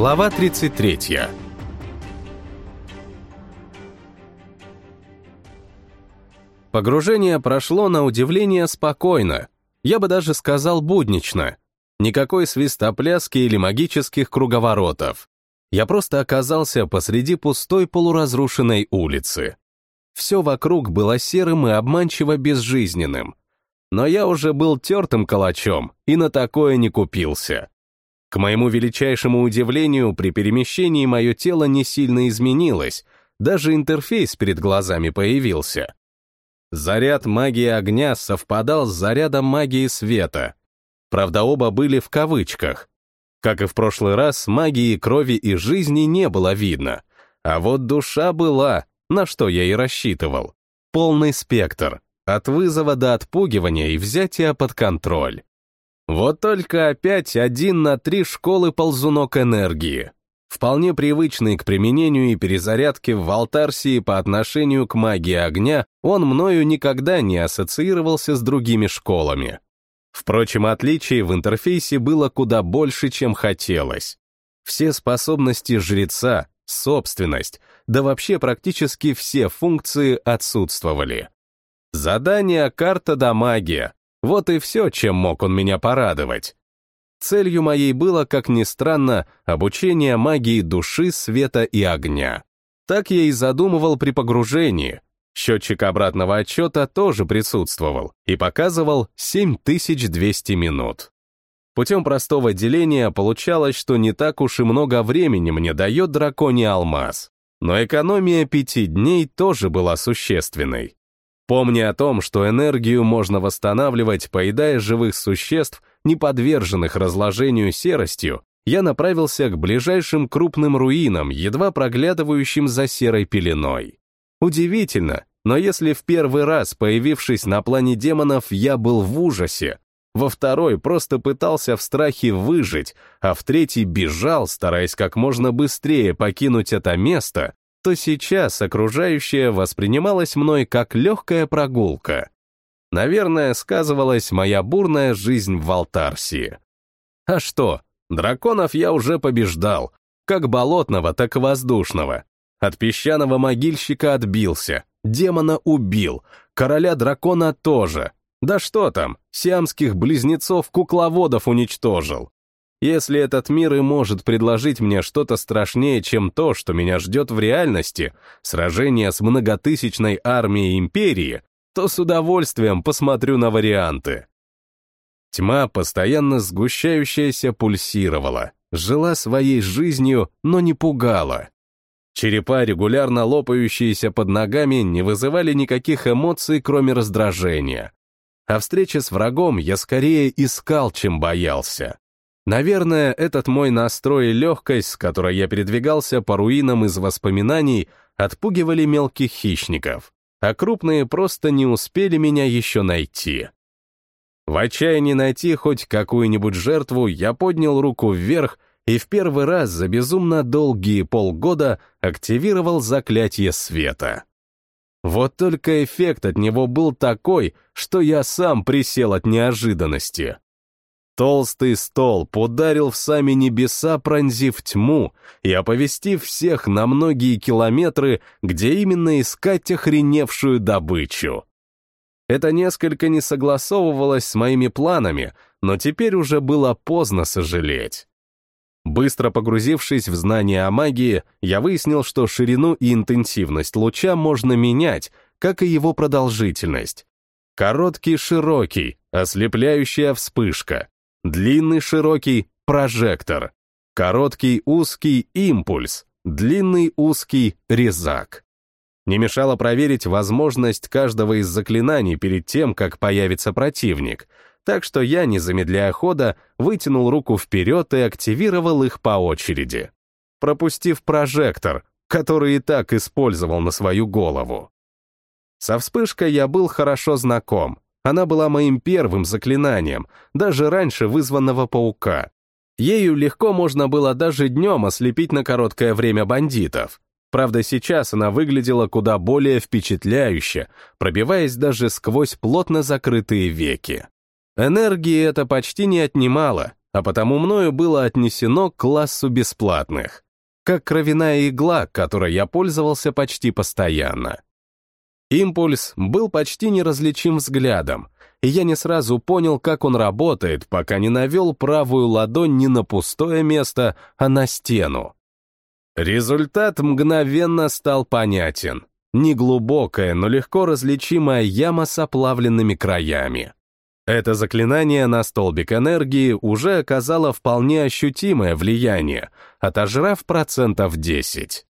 Глава 33 Погружение прошло на удивление спокойно, я бы даже сказал буднично. Никакой свистопляски или магических круговоротов. Я просто оказался посреди пустой полуразрушенной улицы. Все вокруг было серым и обманчиво безжизненным. Но я уже был тертым калачом и на такое не купился. К моему величайшему удивлению, при перемещении мое тело не сильно изменилось, даже интерфейс перед глазами появился. Заряд магии огня совпадал с зарядом магии света. Правда, оба были в кавычках. Как и в прошлый раз, магии крови и жизни не было видно. А вот душа была, на что я и рассчитывал. Полный спектр, от вызова до отпугивания и взятия под контроль. Вот только опять один на три школы ползунок энергии. Вполне привычный к применению и перезарядке в Алтарсии по отношению к магии огня, он мною никогда не ассоциировался с другими школами. Впрочем, отличий в интерфейсе было куда больше, чем хотелось. Все способности жреца, собственность, да вообще практически все функции отсутствовали. Задание, карта да магия, вот и все, чем мог он меня порадовать. Целью моей было, как ни странно, обучение магии души, света и огня. Так я и задумывал при погружении. Счетчик обратного отчета тоже присутствовал и показывал 7200 минут. Путем простого деления получалось, что не так уж и много времени мне дает драконий алмаз. Но экономия пяти дней тоже была существенной. Помня о том, что энергию можно восстанавливать, поедая живых существ, не подверженных разложению серостью, я направился к ближайшим крупным руинам, едва проглядывающим за серой пеленой. Удивительно, но если в первый раз, появившись на плане демонов, я был в ужасе, во второй просто пытался в страхе выжить, а в третий бежал, стараясь как можно быстрее покинуть это место, то сейчас окружающее воспринималось мной как легкая прогулка. Наверное, сказывалась моя бурная жизнь в Алтарсии. А что, драконов я уже побеждал, как болотного, так и воздушного. От песчаного могильщика отбился, демона убил, короля дракона тоже. Да что там, сиамских близнецов-кукловодов уничтожил. Если этот мир и может предложить мне что-то страшнее, чем то, что меня ждет в реальности, сражение с многотысячной армией империи, то с удовольствием посмотрю на варианты. Тьма, постоянно сгущающаяся, пульсировала, жила своей жизнью, но не пугала. Черепа, регулярно лопающиеся под ногами, не вызывали никаких эмоций, кроме раздражения. А встреча с врагом я скорее искал, чем боялся. Наверное, этот мой настрой и легкость, с которой я передвигался по руинам из воспоминаний, отпугивали мелких хищников, а крупные просто не успели меня еще найти. В отчаянии найти хоть какую-нибудь жертву, я поднял руку вверх и в первый раз за безумно долгие полгода активировал заклятие света. Вот только эффект от него был такой, что я сам присел от неожиданности. Толстый столб ударил в сами небеса, пронзив тьму и оповестив всех на многие километры, где именно искать охреневшую добычу. Это несколько не согласовывалось с моими планами, но теперь уже было поздно сожалеть. Быстро погрузившись в знания о магии, я выяснил, что ширину и интенсивность луча можно менять, как и его продолжительность. Короткий-широкий, ослепляющая вспышка. Длинный широкий — прожектор. Короткий узкий — импульс. Длинный узкий — резак. Не мешало проверить возможность каждого из заклинаний перед тем, как появится противник, так что я, не замедляя хода, вытянул руку вперед и активировал их по очереди, пропустив прожектор, который и так использовал на свою голову. Со вспышкой я был хорошо знаком, она была моим первым заклинанием, даже раньше вызванного паука. Ею легко можно было даже днем ослепить на короткое время бандитов. Правда, сейчас она выглядела куда более впечатляюще, пробиваясь даже сквозь плотно закрытые веки. Энергии это почти не отнимало, а потому мною было отнесено к классу бесплатных, как кровяная игла, которой я пользовался почти постоянно. Импульс был почти неразличим взглядом, и я не сразу понял, как он работает, пока не навел правую ладонь не на пустое место, а на стену. Результат мгновенно стал понятен. Неглубокая, но легко различимая яма с оплавленными краями. Это заклинание на столбик энергии уже оказало вполне ощутимое влияние, отожрав процентов 10.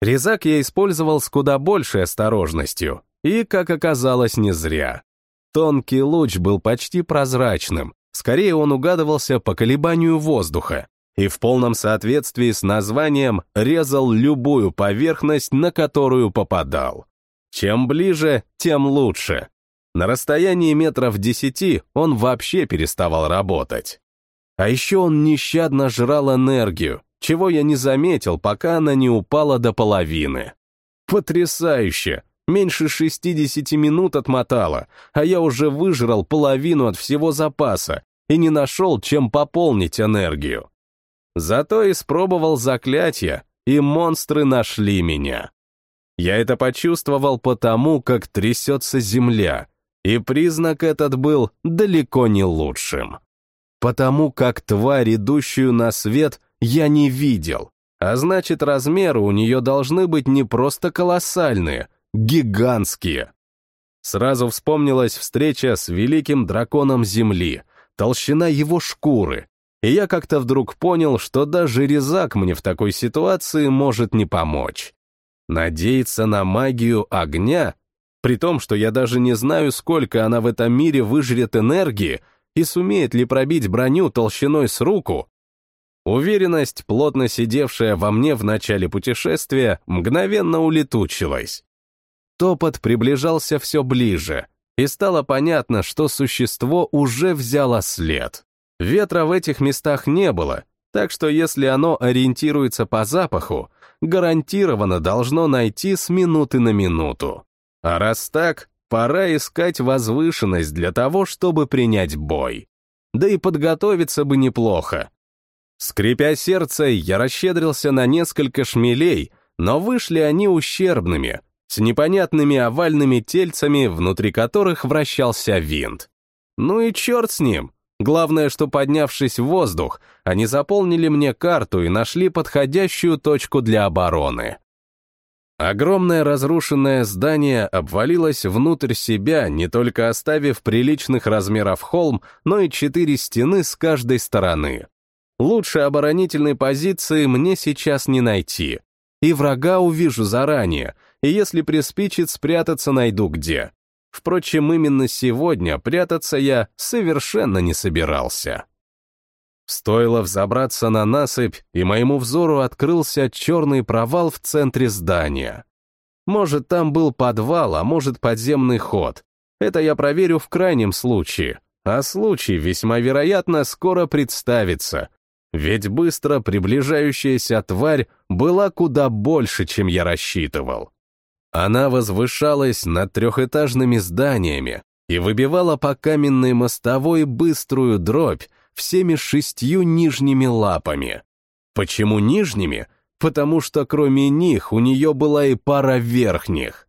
Резак я использовал с куда большей осторожностью, и, как оказалось, не зря. Тонкий луч был почти прозрачным, скорее он угадывался по колебанию воздуха, и в полном соответствии с названием резал любую поверхность, на которую попадал. Чем ближе, тем лучше. На расстоянии метров десяти он вообще переставал работать. А еще он нещадно жрал энергию, чего я не заметил, пока она не упала до половины. Потрясающе! Меньше 60 минут отмотала, а я уже выжрал половину от всего запаса и не нашел, чем пополнить энергию. Зато испробовал заклятие, и монстры нашли меня. Я это почувствовал потому, как трясется земля, и признак этот был далеко не лучшим. Потому как тварь, идущую на свет, я не видел, а значит, размеры у нее должны быть не просто колоссальные, гигантские. Сразу вспомнилась встреча с великим драконом Земли, толщина его шкуры, и я как-то вдруг понял, что даже резак мне в такой ситуации может не помочь. Надеяться на магию огня, при том, что я даже не знаю, сколько она в этом мире выжрет энергии и сумеет ли пробить броню толщиной с руку, Уверенность, плотно сидевшая во мне в начале путешествия, мгновенно улетучилась. Топот приближался все ближе, и стало понятно, что существо уже взяло след. Ветра в этих местах не было, так что если оно ориентируется по запаху, гарантированно должно найти с минуты на минуту. А раз так, пора искать возвышенность для того, чтобы принять бой. Да и подготовиться бы неплохо. Скрипя сердце, я расщедрился на несколько шмелей, но вышли они ущербными, с непонятными овальными тельцами, внутри которых вращался винт. Ну и черт с ним, Главное, что поднявшись в воздух, они заполнили мне карту и нашли подходящую точку для обороны. Огромное разрушенное здание обвалилось внутрь себя, не только оставив приличных размеров холм, но и четыре стены с каждой стороны. Лучшей оборонительной позиции мне сейчас не найти. И врага увижу заранее, и если приспичит, спрятаться найду где. Впрочем, именно сегодня прятаться я совершенно не собирался. Стоило взобраться на насыпь, и моему взору открылся черный провал в центре здания. Может, там был подвал, а может, подземный ход. Это я проверю в крайнем случае, а случай весьма вероятно скоро представится, ведь быстро приближающаяся тварь была куда больше, чем я рассчитывал. Она возвышалась над трехэтажными зданиями и выбивала по каменной мостовой быструю дробь всеми шестью нижними лапами. Почему нижними? Потому что кроме них у нее была и пара верхних.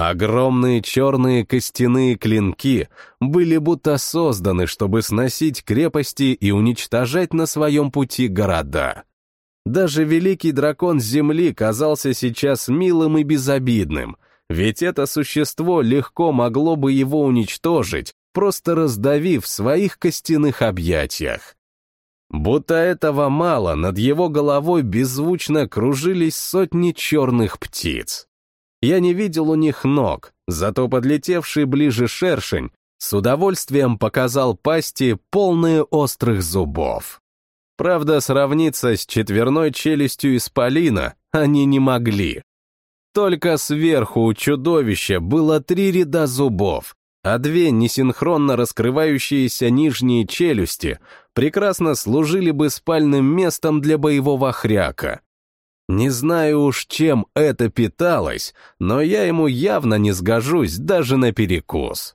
Огромные черные костяные клинки были будто созданы, чтобы сносить крепости и уничтожать на своем пути города. Даже великий дракон Земли казался сейчас милым и безобидным, ведь это существо легко могло бы его уничтожить, просто раздавив в своих костяных объятиях. Будто этого мало, над его головой беззвучно кружились сотни черных птиц. Я не видел у них ног, зато подлетевший ближе шершень с удовольствием показал пасти, полные острых зубов. Правда, сравниться с четверной челюстью исполина они не могли. Только сверху у чудовища было три ряда зубов, а две несинхронно раскрывающиеся нижние челюсти прекрасно служили бы спальным местом для боевого хряка. Не знаю уж, чем это питалось, но я ему явно не сгожусь даже на перекус.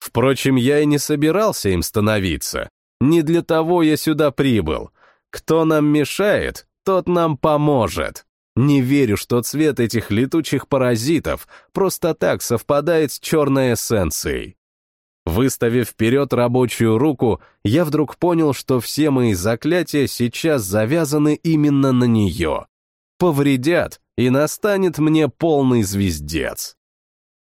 Впрочем, я и не собирался им становиться, Не для того я сюда прибыл. Кто нам мешает, тот нам поможет. Не верю, что цвет этих летучих паразитов просто так совпадает с черной эссенцией. Выставив вперед рабочую руку, я вдруг понял, что все мои заклятия сейчас завязаны именно на нее. Повредят, и настанет мне полный звездец.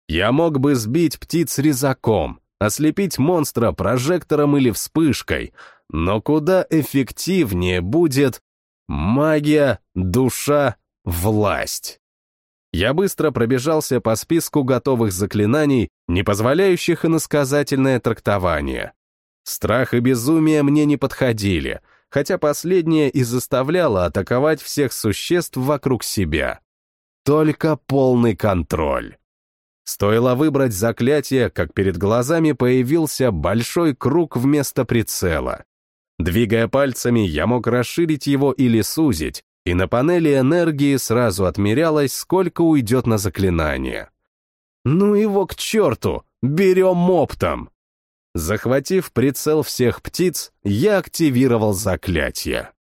Я мог бы сбить птиц резаком, ослепить монстра прожектором или вспышкой, но куда эффективнее будет магия, душа, власть. Я быстро пробежался по списку готовых заклинаний, не позволяющих иносказательное трактование. Страх и безумие мне не подходили, хотя последнее и заставляло атаковать всех существ вокруг себя. Только полный контроль. Стоило выбрать заклятие, как перед глазами появился большой круг вместо прицела. Двигая пальцами, я мог расширить его или сузить, и на панели энергии сразу отмерялось, сколько уйдет на заклинание. Ну его к черту, берем оптом! Захватив прицел всех птиц, я активировал заклятие.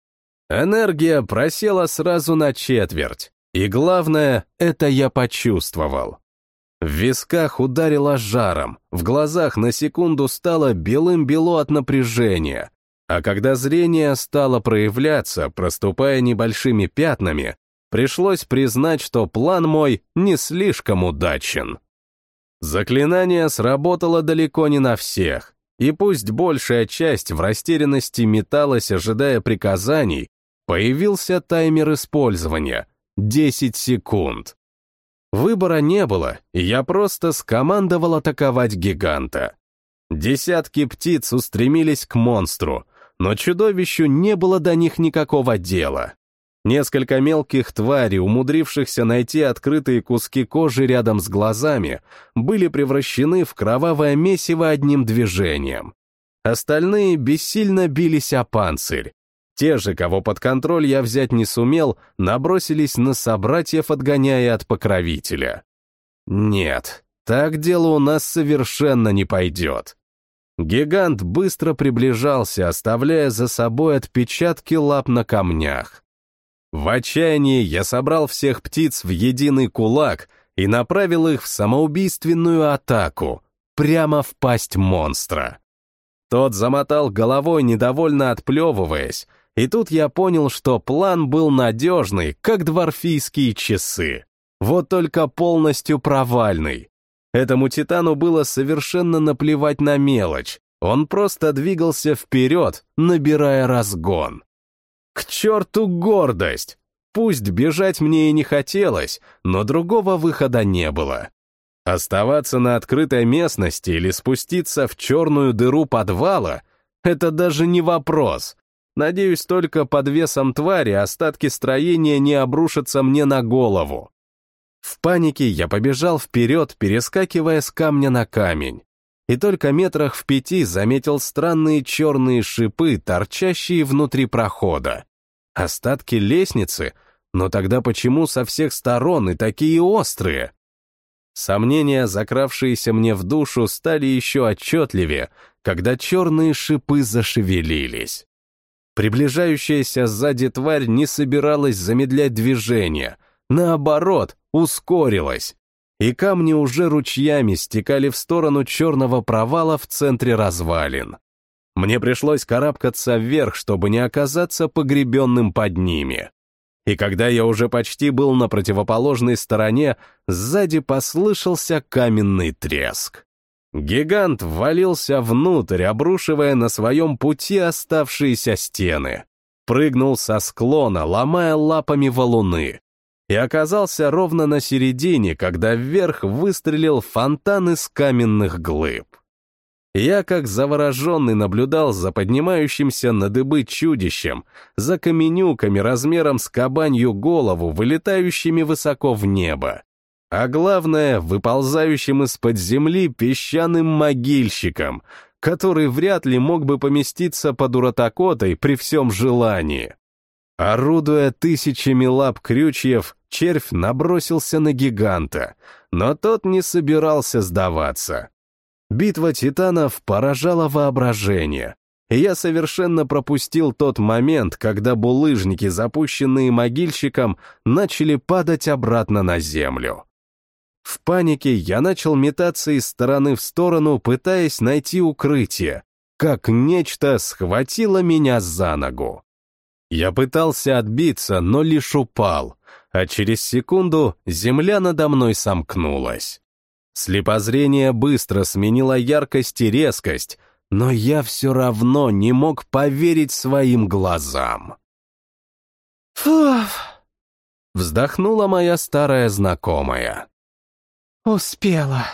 Энергия просела сразу на четверть, и главное, это я почувствовал. В висках ударило жаром, в глазах на секунду стало белым-бело от напряжения, а когда зрение стало проявляться, проступая небольшими пятнами, пришлось признать, что план мой не слишком удачен. Заклинание сработало далеко не на всех, и пусть большая часть в растерянности металась, ожидая приказаний, появился таймер использования — 10 секунд. Выбора не было, и я просто скомандовал атаковать гиганта. Десятки птиц устремились к монстру — но чудовищу не было до них никакого дела. Несколько мелких тварей, умудрившихся найти открытые куски кожи рядом с глазами, были превращены в кровавое месиво одним движением. Остальные бессильно бились о панцирь. Те же, кого под контроль я взять не сумел, набросились на собратьев, отгоняя от покровителя. Нет, так дело у нас совершенно не пойдет. Гигант быстро приближался, оставляя за собой отпечатки лап на камнях. В отчаянии я собрал всех птиц в единый кулак и направил их в самоубийственную атаку, прямо в пасть монстра. Тот замотал головой, недовольно отплевываясь, и тут я понял, что план был надежный, как дворфийские часы. Вот только полностью провальный. Этому титану было совершенно наплевать на мелочь. Он просто двигался вперед, набирая разгон. К черту гордость! Пусть бежать мне и не хотелось, но другого выхода не было. Оставаться на открытой местности или спуститься в черную дыру подвала — это даже не вопрос. Надеюсь, только под весом твари остатки строения не обрушатся мне на голову. В панике я побежал вперед, перескакивая с камня на камень. И только метрах в пяти заметил странные черные шипы, торчащие внутри прохода. Остатки лестницы? Но тогда почему со всех сторон и такие острые? Сомнения, закравшиеся мне в душу, стали еще отчетливее, когда черные шипы зашевелились. Приближающаяся сзади тварь не собиралась замедлять движение. Наоборот, ускорилась, и камни уже ручьями стекали в сторону черного провала в центре развалин. Мне пришлось карабкаться вверх, чтобы не оказаться погребенным под ними. И когда я уже почти был на противоположной стороне, сзади послышался каменный треск. Гигант ввалился внутрь, обрушивая на своем пути оставшиеся стены. Прыгнул со склона, ломая лапами валуны и оказался ровно на середине, когда вверх выстрелил фонтан из каменных глыб. Я, как завороженный, наблюдал за поднимающимся на дыбы чудищем, за каменюками размером с кабанью голову, вылетающими высоко в небо. А главное, выползающим из-под земли песчаным могильщиком, который вряд ли мог бы поместиться под уратокотой при всем желании. Орудуя тысячами лап крючьев, червь набросился на гиганта, но тот не собирался сдаваться. Битва титанов поражала воображение. я совершенно пропустил тот момент, когда булыжники, запущенные могильщиком, начали падать обратно на землю. В панике я начал метаться из стороны в сторону, пытаясь найти укрытие, как нечто схватило меня за ногу. Я пытался отбиться, но лишь упал, а через секунду земля надо мной сомкнулась. Слепозрение быстро сменило яркость и резкость, но я все равно не мог поверить своим глазам. «Фуф!» — вздохнула моя старая знакомая. «Успела!»